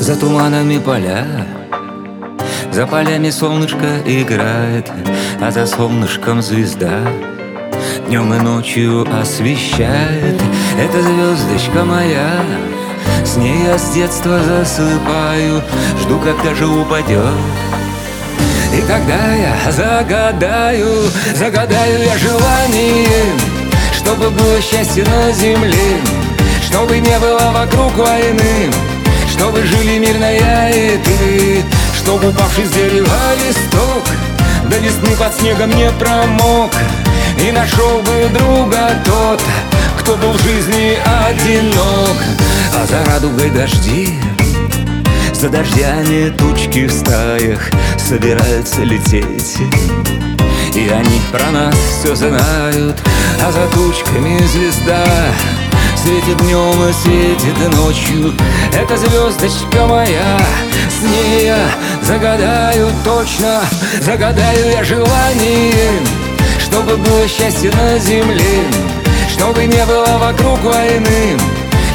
За туманами поля За полями солнышко играет А за солнышком звезда Днем и ночью освещает. Эта звездочка моя С ней я с детства засыпаю Жду, когда же упадет. И тогда я загадаю, загадаю я желание Чтобы было счастье на земле Чтобы не было вокруг войны Чтобы жили мирно я и ты. Чтобы упавший с дерева листок До весны под снегом не промок. И нашел бы друга тот Кто был в жизни одинок. А за радугой дожди за дождями тучки в стаях собираются лететь. И они про нас все знают, а за тучками звезда Светит днем и светит ночью. Это звездочка моя С ней я загадаю точно. Загадаю я желание Чтобы было счастье на земле. Чтобы не было вокруг войны.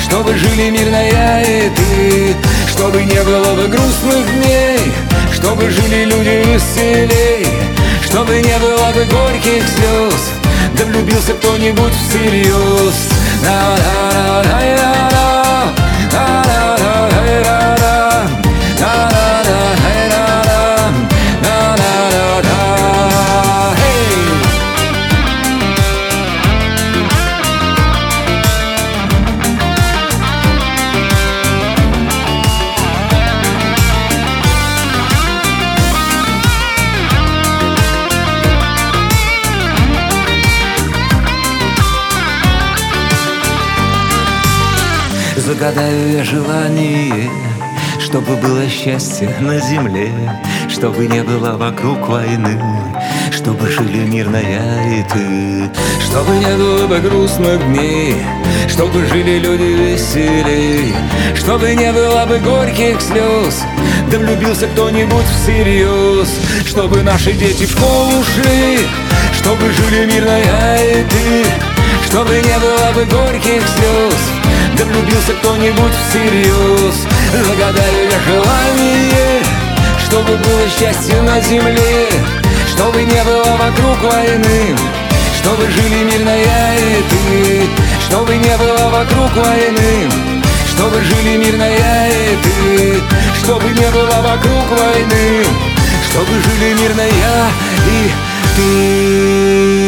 Чтобы жили мирно я и ты. Чтобы не было бы грустных дней. Чтобы жили люди веселей. Чтобы не было бы горьких слез Да влюбился кто-нибудь всерьез la la la la la la. Загадаю я желание Чтобы было счастье на земле Чтобы не было вокруг войны Чтобы жили мирно я и ты Чтобы не было бы грустных дней Чтобы жили люди веселей Чтобы не было бы горьких слез Да влюбился кто-нибудь всерьез Чтобы наши дети в школу шли Чтобы жили мирно я и ты Чтобы не было бы горьких слез влюбился кто-нибудь всерьез. Загадаю я желание Чтобы было счастье на земле Чтобы не было вокруг войны Чтобы жили мирно я и ты Чтобы не было вокруг войны Чтобы жили мирно я и ты Чтобы не было вокруг войны Чтобы жили мирно я и ты